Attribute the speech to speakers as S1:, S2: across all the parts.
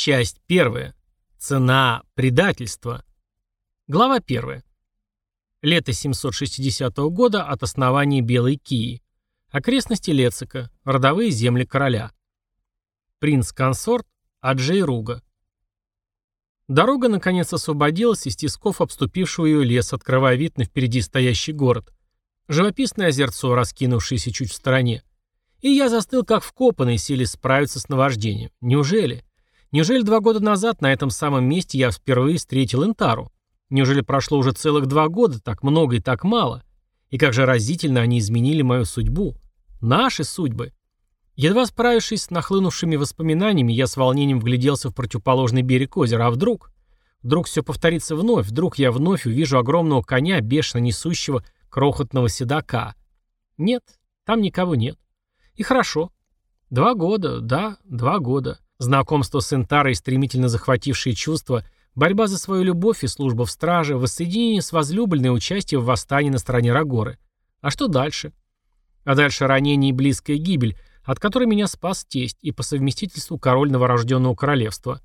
S1: Часть первая. Цена предательства. Глава первая. Лето 760 года от основания Белой Кии. Окрестности Лецика. Родовые земли короля. Принц-консорт Аджей. Дорога наконец освободилась из тисков обступившего ее лес, открывая вид на впереди стоящий город. Живописное озерцо, раскинувшееся чуть в стороне. И я застыл как вкопанный, силе справиться с наваждением. Неужели? Неужели два года назад на этом самом месте я впервые встретил Интару? Неужели прошло уже целых два года, так много и так мало? И как же разительно они изменили мою судьбу. Наши судьбы. Едва справившись с нахлынувшими воспоминаниями, я с волнением вгляделся в противоположный берег озера. А вдруг? Вдруг все повторится вновь, вдруг я вновь увижу огромного коня, бешено несущего крохотного седока. Нет, там никого нет. И хорошо. Два года, да, два года. Знакомство с Интарой, стремительно захватившие чувства, борьба за свою любовь и служба в страже, воссоединение с возлюбленной участие в восстании на стороне Рагоры. А что дальше? А дальше ранение и близкая гибель, от которой меня спас тесть и по совместительству король новорожденного королевства.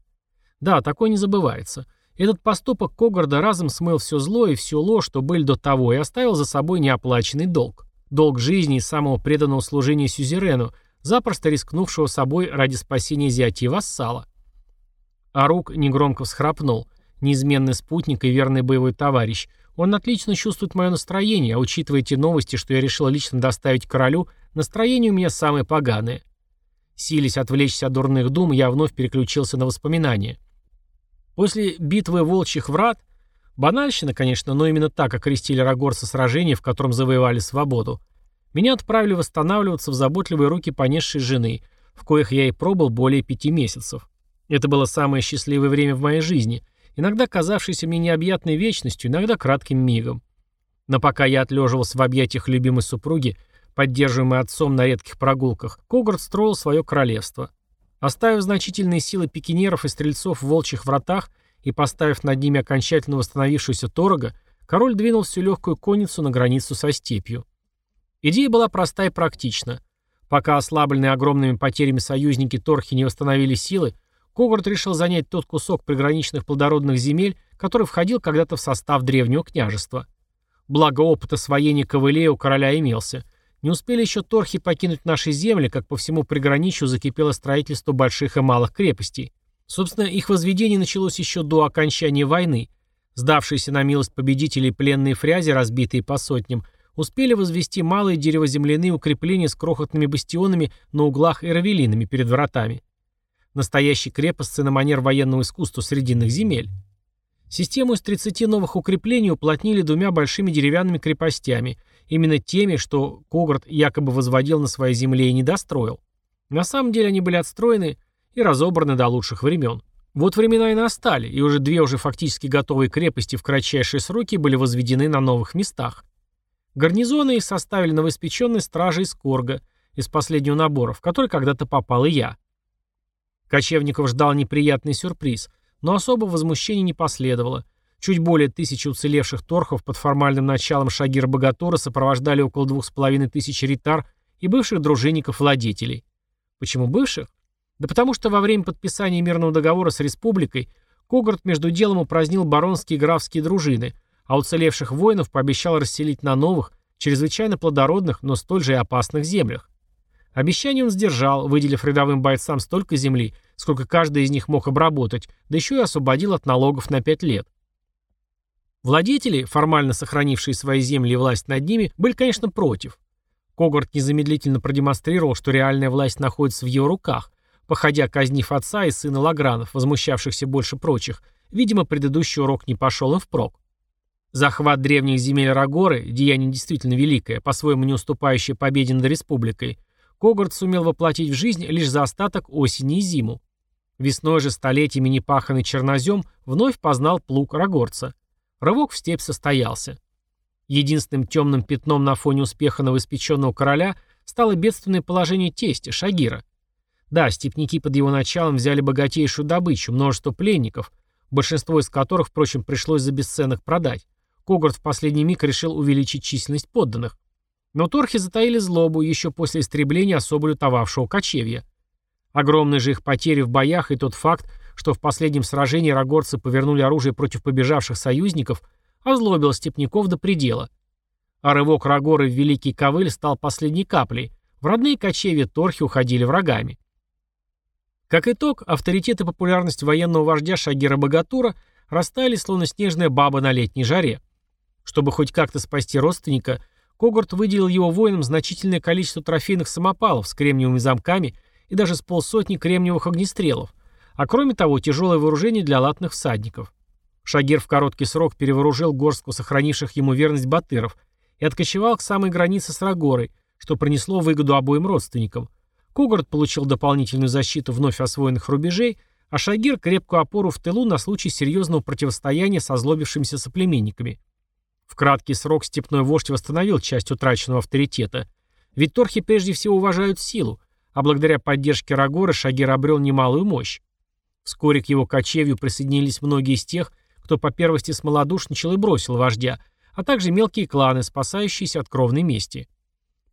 S1: Да, такое не забывается. Этот поступок Когарда разом смыл все зло и всю ложь, что были до того, и оставил за собой неоплаченный долг. Долг жизни и самого преданного служения сюзерену, запросто рискнувшего собой ради спасения зятя и вассала. Арук негромко всхрапнул. Неизменный спутник и верный боевой товарищ. Он отлично чувствует мое настроение, а учитывая эти новости, что я решил лично доставить королю, Настроение у меня самое поганое. Сились отвлечься от дурных дум, я вновь переключился на воспоминания. После битвы Волчьих Врат, банальщина, конечно, но именно так окрестили Рогорца сражение, в котором завоевали свободу, меня отправили восстанавливаться в заботливые руки понесшей жены, в коих я и пробыл более пяти месяцев. Это было самое счастливое время в моей жизни, иногда казавшееся мне необъятной вечностью, иногда кратким мигом. Но пока я отлеживался в объятиях любимой супруги, поддерживаемый отцом на редких прогулках, Когорт строил свое королевство. Оставив значительные силы пикинеров и стрельцов в волчьих вратах и поставив над ними окончательно восстановившуюся Торога, король двинул всю легкую конницу на границу со степью. Идея была проста и практична. Пока ослабленные огромными потерями союзники Торхи не восстановили силы, Когорт решил занять тот кусок приграничных плодородных земель, который входил когда-то в состав древнего княжества. Благо опыт освоения ковылея у короля имелся, не успели еще торхи покинуть наши земли, как по всему приграничью закипело строительство больших и малых крепостей. Собственно, их возведение началось еще до окончания войны. Сдавшиеся на милость победителей пленные фрязи, разбитые по сотням, успели возвести малые деревоземляные укрепления с крохотными бастионами на углах и равелинами перед вратами. Настоящий крепостцы на манер военного искусства срединных земель. Систему из 30 новых укреплений уплотнили двумя большими деревянными крепостями – Именно теми, что Когорт якобы возводил на своей земле и не достроил. На самом деле они были отстроены и разобраны до лучших времен. Вот времена и настали, и уже две уже фактически готовые крепости в кратчайшие сроки были возведены на новых местах. Гарнизоны их составили новоиспеченные стражи из Корга, из последнего набора, в который когда-то попал и я. Кочевников ждал неприятный сюрприз, но особо возмущения не последовало. Чуть более тысячи уцелевших торхов под формальным началом Шагира Богатура сопровождали около двух с половиной тысяч ритар и бывших дружинников-владетелей. Почему бывших? Да потому что во время подписания мирного договора с республикой Когарт между делом упразднил баронские и графские дружины, а уцелевших воинов пообещал расселить на новых, чрезвычайно плодородных, но столь же и опасных землях. Обещание он сдержал, выделив рядовым бойцам столько земли, сколько каждый из них мог обработать, да еще и освободил от налогов на пять лет. Владетели, формально сохранившие свои земли и власть над ними, были, конечно, против. Когарт незамедлительно продемонстрировал, что реальная власть находится в его руках, походя казнив отца и сына Лагранов, возмущавшихся больше прочих. Видимо, предыдущий урок не пошел им впрок. Захват древних земель Рагоры, деяние действительно великое, по-своему не уступающее победе над республикой, Когарт сумел воплотить в жизнь лишь за остаток осени и зиму. Весной же столетиями непаханный чернозем вновь познал плуг Рагорца. Рывок в степь состоялся. Единственным темным пятном на фоне успеха новоиспеченного короля стало бедственное положение тестя, Шагира. Да, степняки под его началом взяли богатейшую добычу, множество пленников, большинство из которых, впрочем, пришлось за бесценок продать. Когорт в последний миг решил увеличить численность подданных. Но торхи затаили злобу еще после истребления особо лютовавшего кочевья. Огромные же их потери в боях и тот факт, что в последнем сражении рогорцы повернули оружие против побежавших союзников, озлобил степняков до предела. А рывок Рагоры в Великий Ковыль стал последней каплей. В родные кочевья Торхи уходили врагами. Как итог, авторитет и популярность военного вождя Шагира Богатура растаяли, словно снежная баба на летней жаре. Чтобы хоть как-то спасти родственника, Когорт выделил его воинам значительное количество трофейных самопалов с кремниевыми замками и даже с полсотни кремниевых огнестрелов, а кроме того тяжелое вооружение для латных всадников. Шагир в короткий срок перевооружил горстку сохранивших ему верность батыров и откочевал к самой границе с Рагорой, что принесло выгоду обоим родственникам. Когорт получил дополнительную защиту вновь освоенных рубежей, а Шагир – крепкую опору в тылу на случай серьезного противостояния со злобившимися соплеменниками. В краткий срок степной вождь восстановил часть утраченного авторитета. Ведь торхи прежде всего уважают силу, а благодаря поддержке Рагора Шагир обрел немалую мощь. Вскоре к его кочевью присоединились многие из тех, кто по первости смолодушничал и бросил вождя, а также мелкие кланы, спасающиеся от кровной мести.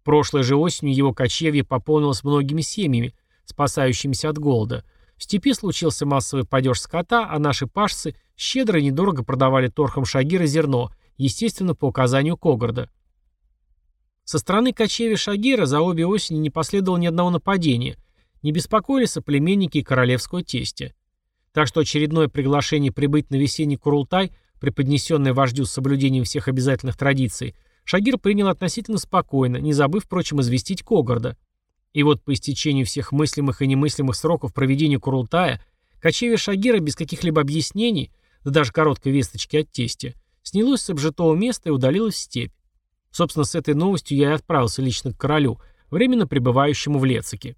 S1: Прошлой же осенью его кочевье пополнилось многими семьями, спасающимися от голода. В степи случился массовый падеж скота, а наши пашцы щедро и недорого продавали торхам Шагира зерно, естественно, по указанию Когорда. Со стороны кочевья Шагира за обе осени не последовало ни одного нападения, не беспокоили соплеменники и королевского тестя. Так что очередное приглашение прибыть на весенний Курултай, преподнесенное вождю с соблюдением всех обязательных традиций, Шагир принял относительно спокойно, не забыв, впрочем, известить Когорда. И вот по истечению всех мыслимых и немыслимых сроков проведения Курултая, кочевье Шагира без каких-либо объяснений, да даже короткой весточки от тестя, снялось с обжитого места и удалилось в степь. Собственно, с этой новостью я и отправился лично к королю, временно пребывающему в Лецике.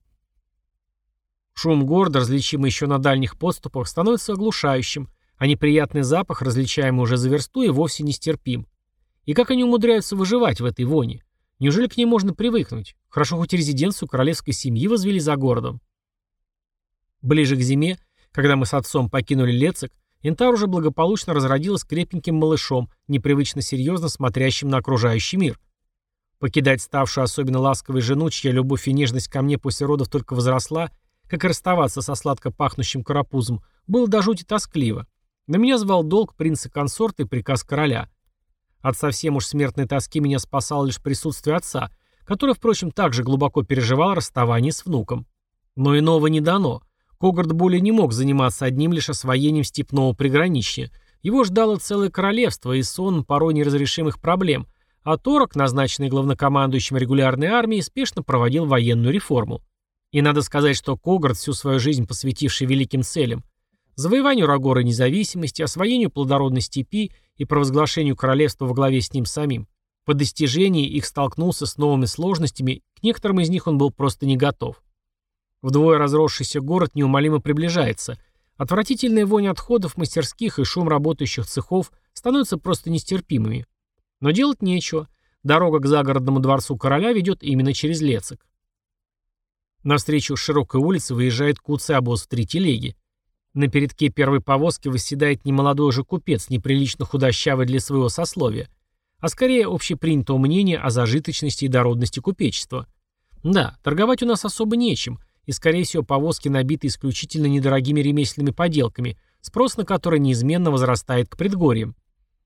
S1: Шум города, различимый еще на дальних подступах, становится оглушающим, а неприятный запах, различаемый уже за версту, и вовсе нестерпим. И как они умудряются выживать в этой воне? Неужели к ней можно привыкнуть? Хорошо, хоть резиденцию королевской семьи возвели за городом. Ближе к зиме, когда мы с отцом покинули Лецик, Интар уже благополучно разродилась крепеньким малышом, непривычно серьезно смотрящим на окружающий мир. Покидать ставшую особенно ласковой жену, чья любовь и нежность ко мне после родов только возросла, как и расставаться со сладко пахнущим карапузом, было до жути тоскливо. На меня звал долг принца-консорта и приказ короля. От совсем уж смертной тоски меня спасало лишь присутствие отца, который, впрочем, также глубоко переживал расставание с внуком. Но иного не дано. Когард более не мог заниматься одним лишь освоением степного приграничья. Его ждало целое королевство и сон порой неразрешимых проблем, а Торок, назначенный главнокомандующим регулярной армии, спешно проводил военную реформу. И надо сказать, что Когард, всю свою жизнь посвятивший великим целям, завоеванию Рагора независимости, освоению плодородной степи и провозглашению королевства во главе с ним самим, по достижении их столкнулся с новыми сложностями, к некоторым из них он был просто не готов. Вдвое разросшийся город неумолимо приближается. Отвратительная вонь отходов мастерских и шум работающих цехов становятся просто нестерпимыми. Но делать нечего. Дорога к загородному дворцу короля ведет именно через Лецик. Навстречу широкой улице выезжает куцый обоз в три телеги. На передке первой повозки восседает немолодой уже купец, неприлично худощавый для своего сословия, а скорее общепринятого мнения о зажиточности и дородности купечества. Да, торговать у нас особо нечем – и, скорее всего, повозки набиты исключительно недорогими ремесленными поделками, спрос на которые неизменно возрастает к предгорьям.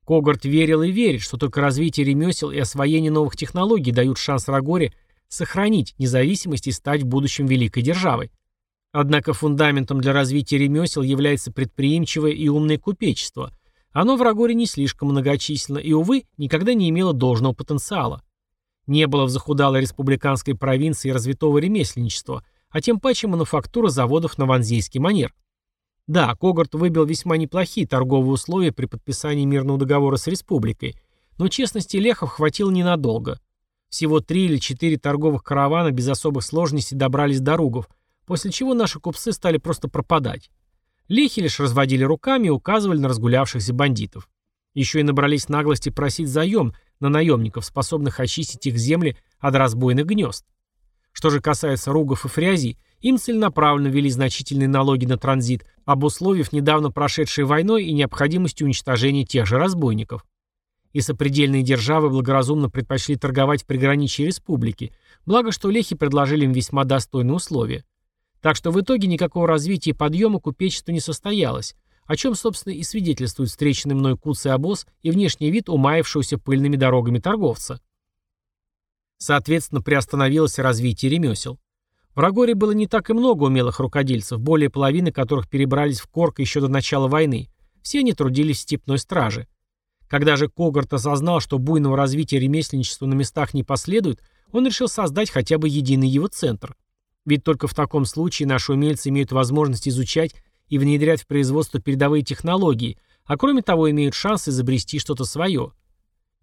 S1: Когарт верил и верит, что только развитие ремесел и освоение новых технологий дают шанс Рагоре сохранить независимость и стать в будущем великой державой. Однако фундаментом для развития ремесел является предприимчивое и умное купечество. Оно в Рагоре не слишком многочисленно и, увы, никогда не имело должного потенциала. Не было в захудалой республиканской провинции развитого ремесленничества – а тем паче мануфактура заводов на ванзейский манер. Да, Когарт выбил весьма неплохие торговые условия при подписании мирного договора с республикой, но честности Лехов хватило ненадолго. Всего три или четыре торговых каравана без особых сложностей добрались до Ругов, после чего наши купцы стали просто пропадать. Лехи лишь разводили руками и указывали на разгулявшихся бандитов. Еще и набрались наглости просить заем на наемников, способных очистить их земли от разбойных гнезд. Что же касается ругов и фрязей, им целенаправленно ввели значительные налоги на транзит, обусловив недавно прошедшей войной и необходимостью уничтожения тех же разбойников. И сопредельные державы благоразумно предпочли торговать в приграничье республики, благо что лехи предложили им весьма достойные условия. Так что в итоге никакого развития и подъема купечества не состоялось, о чем, собственно, и свидетельствует встреченный мной куцый обоз и внешний вид умаившегося пыльными дорогами торговца. Соответственно, приостановилось развитие ремесел. В Рагоре было не так и много умелых рукодельцев, более половины которых перебрались в Корк еще до начала войны. Все они трудились в степной страже. Когда же Когарт осознал, что буйного развития ремесленничества на местах не последует, он решил создать хотя бы единый его центр. Ведь только в таком случае наши умельцы имеют возможность изучать и внедрять в производство передовые технологии, а кроме того имеют шанс изобрести что-то свое.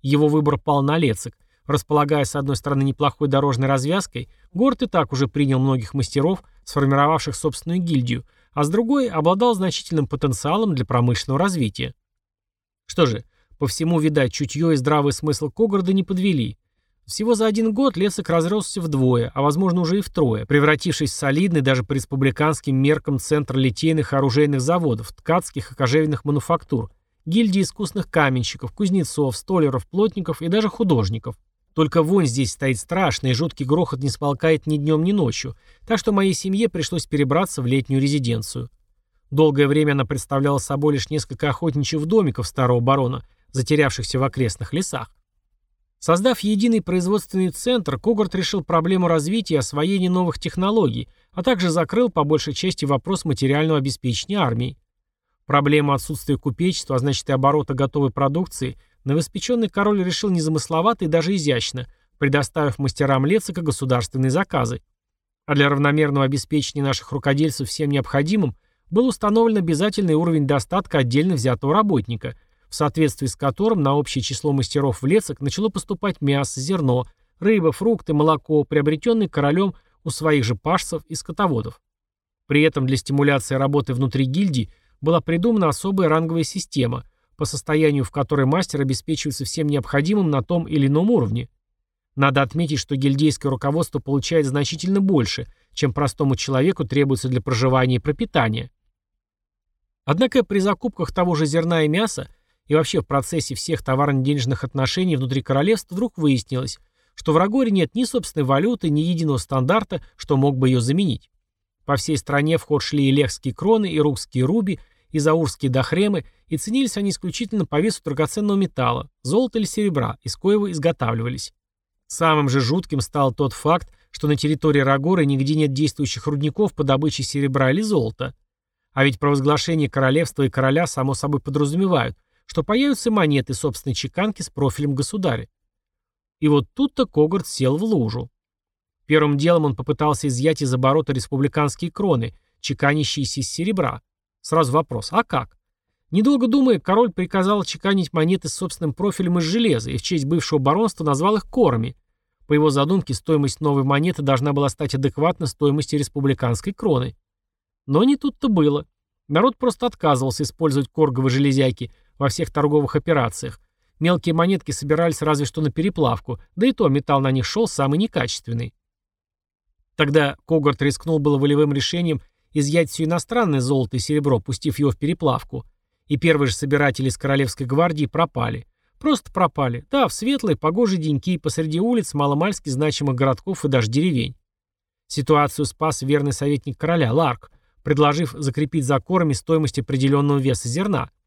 S1: Его выбор пал на Лецик. Располагая с одной стороны неплохой дорожной развязкой, город и так уже принял многих мастеров, сформировавших собственную гильдию, а с другой обладал значительным потенциалом для промышленного развития. Что же, по всему, видать, чутье и здравый смысл Когорда не подвели. Всего за один год Лесок разросся вдвое, а возможно уже и втрое, превратившись в солидный даже по республиканским меркам центр литейных оружейных заводов, ткацких и кожевенных мануфактур, гильдии искусных каменщиков, кузнецов, столеров, плотников и даже художников. Только вонь здесь стоит страшная, и жуткий грохот не смолкает ни днем, ни ночью, так что моей семье пришлось перебраться в летнюю резиденцию. Долгое время она представляла собой лишь несколько охотничьих домиков старого барона, затерявшихся в окрестных лесах. Создав единый производственный центр, Когарт решил проблему развития и освоения новых технологий, а также закрыл по большей части вопрос материального обеспечения армии. Проблему отсутствия купечества, а значит и оборота готовой продукции, новоспеченный король решил незамысловато и даже изящно, предоставив мастерам Лецика государственные заказы. А для равномерного обеспечения наших рукодельцев всем необходимым был установлен обязательный уровень достатка отдельно взятого работника – в соответствии с которым на общее число мастеров в Лецок начало поступать мясо, зерно, рыба, фрукты, молоко, приобретенные королем у своих же пашцев и скотоводов. При этом для стимуляции работы внутри гильдии была придумана особая ранговая система, по состоянию в которой мастер обеспечивается всем необходимым на том или ином уровне. Надо отметить, что гильдейское руководство получает значительно больше, чем простому человеку требуется для проживания и пропитания. Однако при закупках того же зерна и мяса и вообще в процессе всех товарно-денежных отношений внутри королевства вдруг выяснилось, что в Рагоре нет ни собственной валюты, ни единого стандарта, что мог бы ее заменить. По всей стране в ход шли и лехские кроны, и рукские руби, и заурские дохремы, и ценились они исключительно по весу драгоценного металла, золота или серебра, из коего изготавливались. Самым же жутким стал тот факт, что на территории Рагоры нигде нет действующих рудников по добыче серебра или золота. А ведь провозглашение королевства и короля само собой подразумевают, что появятся монеты собственной чеканки с профилем государя. И вот тут-то Когарт сел в лужу. Первым делом он попытался изъять из оборота республиканские кроны, чеканящиеся из серебра. Сразу вопрос, а как? Недолго думая, король приказал чеканить монеты с собственным профилем из железа и в честь бывшего баронства назвал их корами. По его задумке, стоимость новой монеты должна была стать адекватна стоимости республиканской кроны. Но не тут-то было. Народ просто отказывался использовать корговые железяки, во всех торговых операциях. Мелкие монетки собирались разве что на переплавку, да и то металл на них шел самый некачественный. Тогда Когарт рискнул было волевым решением изъять все иностранное золото и серебро, пустив его в переплавку. И первые же собиратели из Королевской гвардии пропали. Просто пропали. Да, в светлые, погожие деньки посреди улиц маломальски значимых городков и даже деревень. Ситуацию спас верный советник короля, Ларк, предложив закрепить за корами стоимость определенного веса зерна –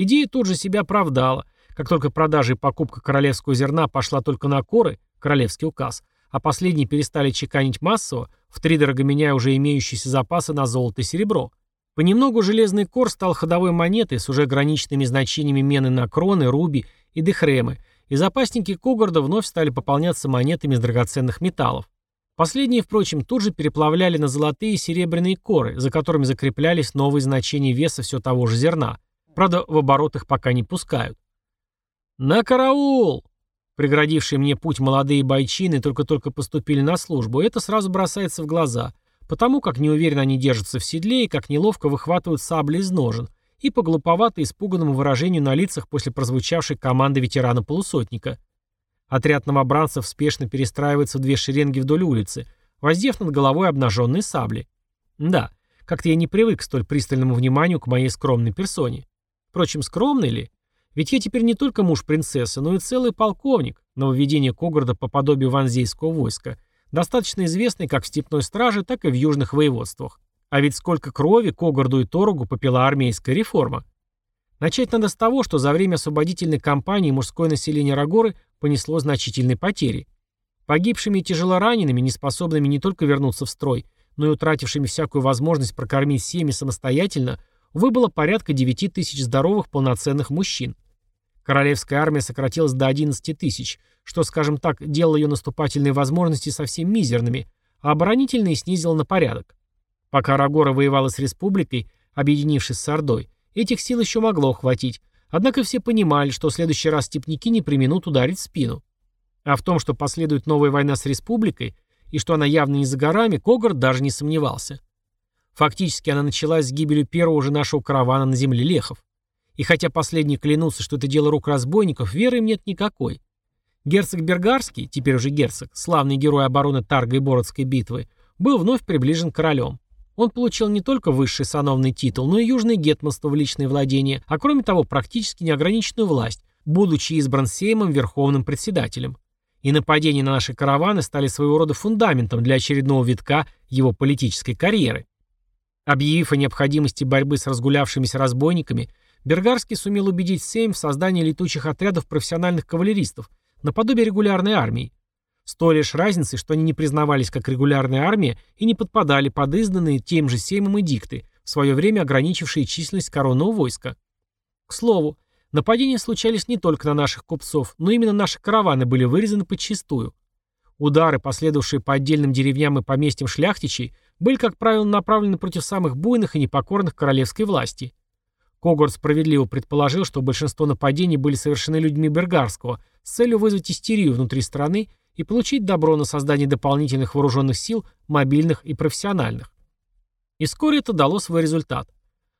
S1: Идея тут же себя оправдала. Как только продажа и покупка королевского зерна пошла только на коры, королевский указ, а последние перестали чеканить массово, втридорого меняя уже имеющиеся запасы на золото и серебро. Понемногу железный кор стал ходовой монетой с уже ограниченными значениями мены на кроны, руби и дехремы, и запасники Когорда вновь стали пополняться монетами из драгоценных металлов. Последние, впрочем, тут же переплавляли на золотые и серебряные коры, за которыми закреплялись новые значения веса все того же зерна – Правда, в оборот их пока не пускают. «На караул!» Преградившие мне путь молодые бойчины только-только поступили на службу, и это сразу бросается в глаза, потому как неуверенно они держатся в седле и как неловко выхватывают сабли из ножен, и по глуповато испуганному выражению на лицах после прозвучавшей команды ветерана-полусотника. Отряд новобранцев спешно перестраивается в две шеренги вдоль улицы, воздев над головой обнаженные сабли. Да, как-то я не привык к столь пристальному вниманию к моей скромной персоне. Впрочем, скромный ли? Ведь я теперь не только муж принцессы, но и целый полковник, нововведение Когорда по подобию ванзейского войска. достаточно известный как в степной страже, так и в южных воеводствах. А ведь сколько крови Когорду и Торогу попила армейская реформа. Начать надо с того, что за время освободительной кампании мужское население Рагоры понесло значительные потери. Погибшими и тяжелоранеными, неспособными не только вернуться в строй, но и утратившими всякую возможность прокормить семьи самостоятельно, выбыло порядка 9 тысяч здоровых полноценных мужчин. Королевская армия сократилась до 11 тысяч, что, скажем так, делало ее наступательные возможности совсем мизерными, а оборонительные снизило на порядок. Пока Рагора воевала с республикой, объединившись с Ордой, этих сил еще могло хватить, однако все понимали, что в следующий раз степняки не применут ударить в спину. А в том, что последует новая война с республикой, и что она явно не за горами, Когард даже не сомневался. Фактически она началась с гибелью первого же нашего каравана на земле Лехов. И хотя последние клянутся, что это дело рук разбойников, веры им нет никакой. Герцог Бергарский, теперь уже герцог, славный герой обороны Тарга и Бородской битвы, был вновь приближен королем. Он получил не только высший сановный титул, но и южное гетманство в личное владение, а кроме того практически неограниченную власть, будучи избран Сеймом верховным председателем. И нападения на наши караваны стали своего рода фундаментом для очередного витка его политической карьеры. Объявив о необходимости борьбы с разгулявшимися разбойниками, Бергарский сумел убедить Сейм в создании летучих отрядов профессиональных кавалеристов, наподобие регулярной армии. С той лишь разницей, что они не признавались как регулярная армия и не подпадали под изданные тем же Сеймом эдикты, в свое время ограничившие численность коронного войска. К слову, нападения случались не только на наших купцов, но именно наши караваны были вырезаны подчистую. Удары, последовавшие по отдельным деревням и поместьям шляхтичей, были, как правило, направлены против самых буйных и непокорных королевской власти. Когорт справедливо предположил, что большинство нападений были совершены людьми Бергарского с целью вызвать истерию внутри страны и получить добро на создание дополнительных вооруженных сил, мобильных и профессиональных. И вскоре это дало свой результат.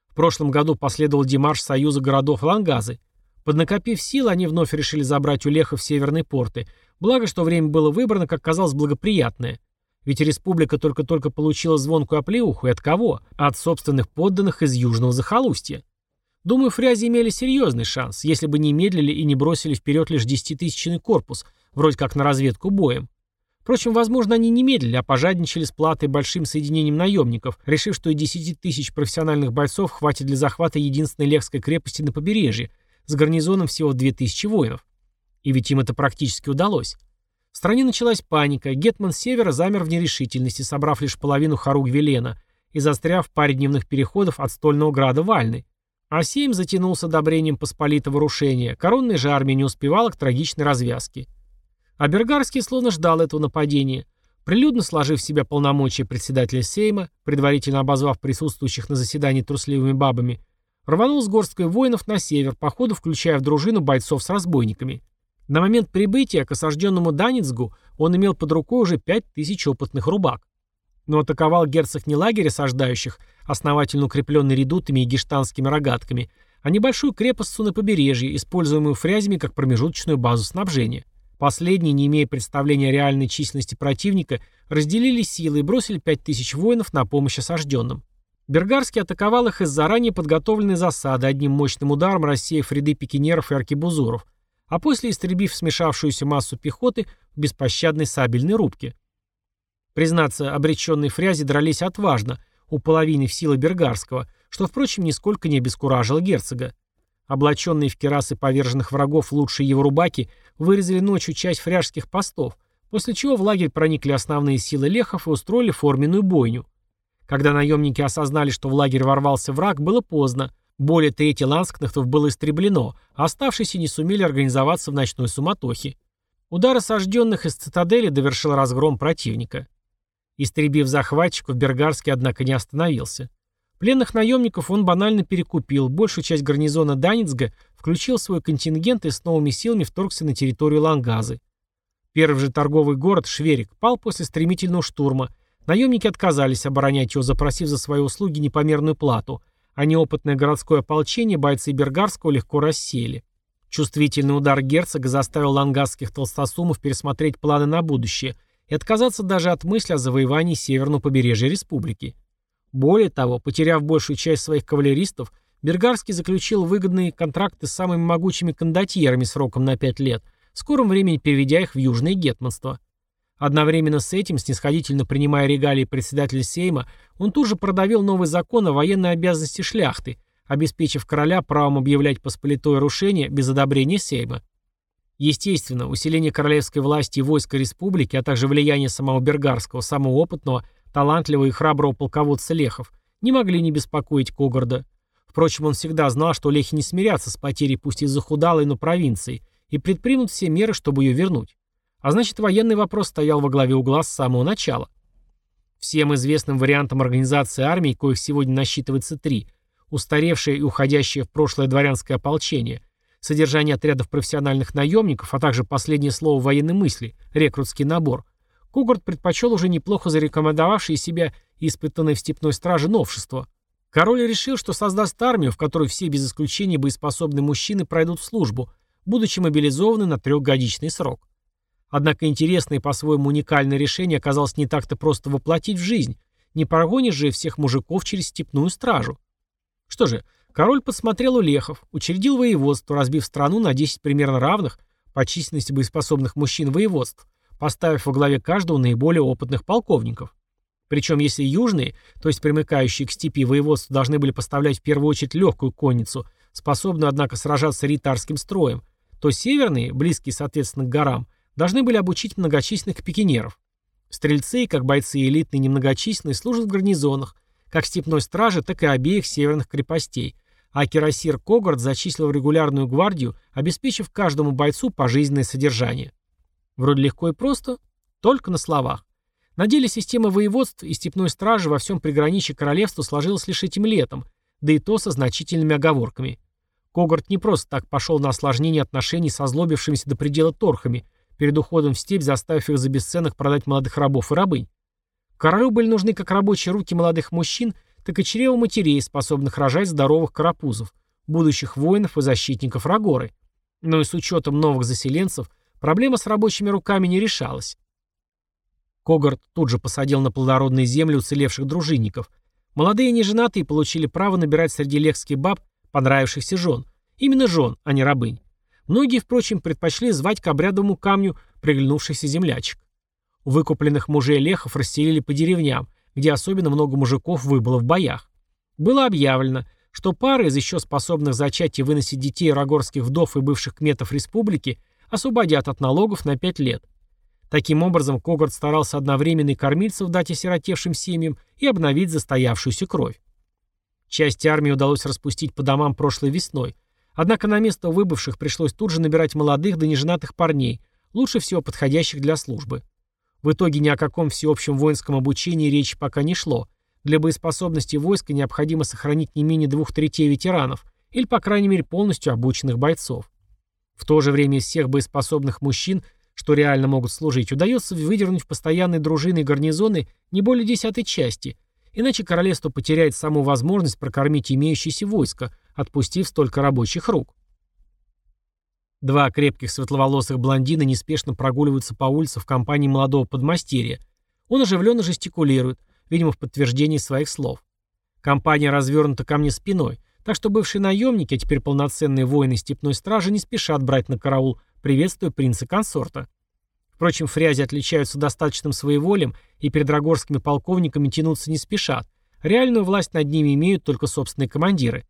S1: В прошлом году последовал демарш Союза городов Лангазы. Поднакопив сил, они вновь решили забрать у Лехов северные порты, благо, что время было выбрано, как казалось, благоприятное. Ведь республика только-только получила звонкую оплеуху, и от кого? От собственных подданных из южного захолустья. Думаю, фрязи имели серьезный шанс, если бы не медлили и не бросили вперед лишь десятитысячный корпус, вроде как на разведку боем. Впрочем, возможно, они не медлили, а пожадничали с платой большим соединением наемников, решив, что и 10 тысяч профессиональных бойцов хватит для захвата единственной легской крепости на побережье, с гарнизоном всего в 2000 воинов. И ведь им это практически удалось. В стране началась паника, Гетман севера замер в нерешительности, собрав лишь половину хоруг Велена и застряв в паре дневных переходов от стольного града Вальны. А Сейм затянулся одобрением посполитого рушения, коронная же армия не успевала к трагичной развязке. А Бергарский словно ждал этого нападения. Прилюдно сложив в себя полномочия председателя Сейма, предварительно обозвав присутствующих на заседании трусливыми бабами, рванул с горсткой воинов на север, по ходу включая в дружину бойцов с разбойниками. На момент прибытия к осажденному Даницгу он имел под рукой уже пять тысяч опытных рубак. Но атаковал герцог не лагерь осаждающих, основательно укрепленный редутами и гештанскими рогатками, а небольшую крепостцу на побережье, используемую фрязями как промежуточную базу снабжения. Последние, не имея представления о реальной численности противника, разделили силы и бросили 5000 воинов на помощь осажденным. Бергарский атаковал их из заранее подготовленной засады, одним мощным ударом рассеяв ряды пикинеров и аркебузуров, а после истребив смешавшуюся массу пехоты в беспощадной сабельной рубке. Признаться, обреченные фрязи дрались отважно, у половины в силы Бергарского, что, впрочем, нисколько не обескуражило герцога. Облаченные в керасы поверженных врагов лучшие его рубаки вырезали ночью часть фряжских постов, после чего в лагерь проникли основные силы лехов и устроили форменную бойню. Когда наемники осознали, что в лагерь ворвался враг, было поздно. Более трети ланскнахтов было истреблено, а оставшиеся не сумели организоваться в ночной суматохе. Удар осажденных из цитадели довершил разгром противника. Истребив захватчиков, Бергарский, однако, не остановился. Пленных наемников он банально перекупил, большую часть гарнизона Даницга включил свой контингент и с новыми силами вторгся на территорию Лангазы. Первый же торговый город, Шверик, пал после стремительного штурма. Наемники отказались оборонять его, запросив за свои услуги непомерную плату, а неопытное городское ополчение бойцы Бергарского легко рассеяли. Чувствительный удар герцога заставил лангасских толстосумов пересмотреть планы на будущее – и отказаться даже от мысли о завоевании северного побережья республики. Более того, потеряв большую часть своих кавалеристов, Бергарский заключил выгодные контракты с самыми могучими кондотьерами сроком на 5 лет, в скором времени переведя их в южное гетманство. Одновременно с этим, снисходительно принимая регалии председателя Сейма, он тут же продавил новый закон о военной обязанности шляхты, обеспечив короля правом объявлять посполитое рушение без одобрения Сейма. Естественно, усиление королевской власти и войска республики, а также влияние самого Бергарского, самого опытного, талантливого и храброго полководца Лехов, не могли не беспокоить Когорда. Впрочем, он всегда знал, что Лехи не смирятся с потерей пусть и захудалой, но провинции, и предпримут все меры, чтобы ее вернуть. А значит, военный вопрос стоял во главе угла с самого начала. Всем известным вариантом организации армии, коих сегодня насчитывается три, устаревшее и уходящее в прошлое дворянское ополчение, содержание отрядов профессиональных наемников, а также последнее слово военной мысли, рекрутский набор, Кугард предпочел уже неплохо зарекомендовавшие себя испытанные в степной страже новшества. Король решил, что создаст армию, в которой все без исключения боеспособные мужчины пройдут службу, будучи мобилизованы на трехгодичный срок. Однако интересное и по-своему уникальное решение оказалось не так-то просто воплотить в жизнь. Не прогонишь же всех мужиков через степную стражу. Что же, король подсмотрел у лехов, учредил воеводство, разбив страну на 10 примерно равных по численности боеспособных мужчин воеводств, поставив во главе каждого наиболее опытных полковников. Причем если южные, то есть примыкающие к степи воеводства, должны были поставлять в первую очередь легкую конницу, способную, однако, сражаться ритарским строем, то северные, близкие, соответственно, к горам, должны были обучить многочисленных пикинеров. Стрельцы, как бойцы элитные немногочисленные, служат в гарнизонах, как степной стражи, так и обеих северных крепостей, а Кирасир Когард зачислил в регулярную гвардию, обеспечив каждому бойцу пожизненное содержание. Вроде легко и просто, только на словах. На деле система воеводств и степной стражи во всем приграничье королевства сложилась лишь этим летом, да и то со значительными оговорками. Когарт не просто так пошел на осложнение отношений со злобившимися до предела торхами, перед уходом в степь заставив их за бесценок продать молодых рабов и рабынь. Королю были нужны как рабочие руки молодых мужчин, так и чрево матерей, способных рожать здоровых карапузов, будущих воинов и защитников Рагоры. Но и с учетом новых заселенцев, проблема с рабочими руками не решалась. Когарт тут же посадил на плодородные земли уцелевших дружинников. Молодые неженатые получили право набирать среди лехских баб понравившихся жен. Именно жен, а не рабынь. Многие, впрочем, предпочли звать к обрядовому камню приглянувшихся землячек. Выкупленных мужей лехов расселили по деревням, где особенно много мужиков выбыло в боях. Было объявлено, что пары из еще способных зачать и выносить детей рогорских вдов и бывших кметов республики освободят от налогов на 5 лет. Таким образом, Когарт старался одновременно и кормильцев дать осиротевшим семьям и обновить застоявшуюся кровь. Часть армии удалось распустить по домам прошлой весной – Однако на место выбывших пришлось тут же набирать молодых да неженатых парней, лучше всего подходящих для службы. В итоге ни о каком всеобщем воинском обучении речи пока не шло. Для боеспособности войска необходимо сохранить не менее двух третей ветеранов, или, по крайней мере, полностью обученных бойцов. В то же время из всех боеспособных мужчин, что реально могут служить, удается выдернуть в постоянные дружины и гарнизоны не более десятой части, иначе королевство потеряет саму возможность прокормить имеющиеся войска, отпустив столько рабочих рук. Два крепких светловолосых блондина неспешно прогуливаются по улице в компании молодого подмастерья. Он оживленно жестикулирует, видимо, в подтверждении своих слов. Компания развернута ко мне спиной, так что бывшие наемники, а теперь полноценные воины степной стражи не спешат брать на караул, приветствуя принца-консорта. Впрочем, фрязи отличаются достаточным своеволием и перед рогорскими полковниками тянуться не спешат. Реальную власть над ними имеют только собственные командиры.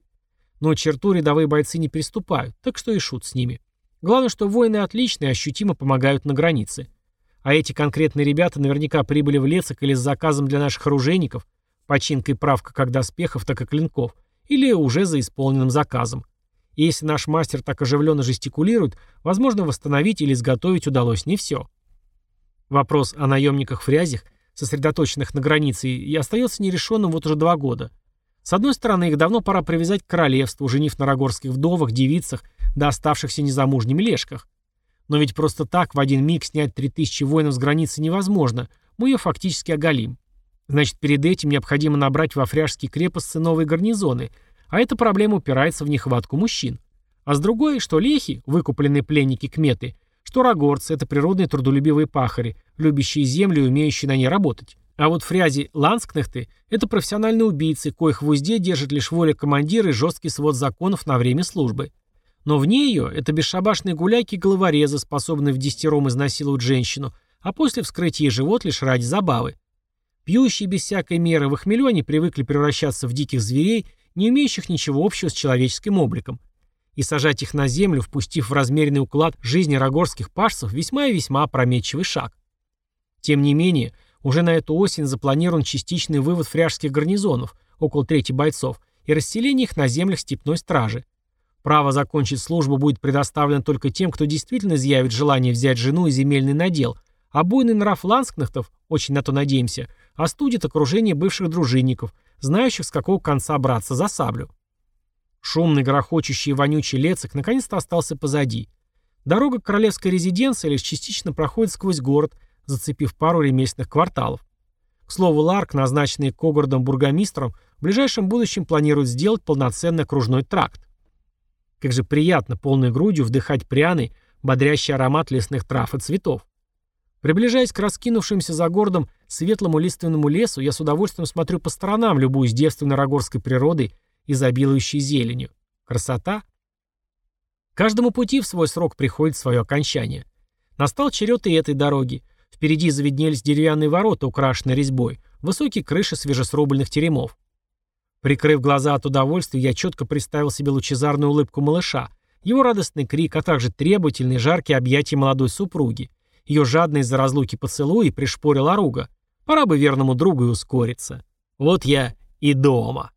S1: Но черту рядовые бойцы не приступают, так что и шут с ними. Главное, что воины отличные, ощутимо помогают на границе. А эти конкретные ребята наверняка прибыли в Лецик или с заказом для наших оружейников, починкой правка как доспехов, так и клинков, или уже за исполненным заказом. И если наш мастер так оживленно жестикулирует, возможно, восстановить или изготовить удалось не все. Вопрос о наемниках-фрязях, сосредоточенных на границе, и остается нерешенным вот уже два года – с одной стороны, их давно пора привязать к королевству, женив на рогорских вдовах, девицах, да оставшихся незамужними лешках. Но ведь просто так в один миг снять 3000 воинов с границы невозможно, мы ее фактически оголим. Значит, перед этим необходимо набрать во фряжские крепости новые гарнизоны, а эта проблема упирается в нехватку мужчин. А с другой, что лехи, выкупленные пленники кметы, что рогорцы – это природные трудолюбивые пахари, любящие землю и умеющие на ней работать. А вот фрязи Ланскнехты – это профессиональные убийцы, коих в узде держит лишь воля командира и жесткий свод законов на время службы. Но вне ее – это бесшабашные гуляки и головорезы, способные в десятером изнасиловать женщину, а после вскрытия живот лишь ради забавы. Пьющие без всякой меры в хмелю они привыкли превращаться в диких зверей, не имеющих ничего общего с человеческим обликом. И сажать их на землю, впустив в размеренный уклад жизни рогорских пашцев, весьма и весьма опрометчивый шаг. Тем не менее, уже на эту осень запланирован частичный вывод фряжских гарнизонов, около трети бойцов, и расселение их на землях степной стражи. Право закончить службу будет предоставлено только тем, кто действительно изъявит желание взять жену и земельный надел, а буйный нрав ланскнахтов, очень на то надеемся, остудит окружение бывших дружинников, знающих, с какого конца браться за саблю. Шумный, грохочущий и вонючий Лецик наконец-то остался позади. Дорога к королевской резиденции лишь частично проходит сквозь город, зацепив пару ремесленных кварталов. К слову, Ларк, назначенный Когордом бургомистром, в ближайшем будущем планирует сделать полноценный окружной тракт. Как же приятно полной грудью вдыхать пряный, бодрящий аромат лесных трав и цветов. Приближаясь к раскинувшимся за городом светлому лиственному лесу, я с удовольствием смотрю по сторонам, любуясь девственной рогорской природой, изобилующей зеленью. Красота? Каждому пути в свой срок приходит свое окончание. Настал черед и этой дороги. Впереди заведнелись деревянные ворота, украшенные резьбой, высокие крыши свежесрубленных теремов. Прикрыв глаза от удовольствия, я четко представил себе лучезарную улыбку малыша, его радостный крик, а также требовательные жаркие объятия молодой супруги. Ее жадный из-за разлуки поцелуй пришпорил оруга. Пора бы верному другу и ускориться. Вот я и дома.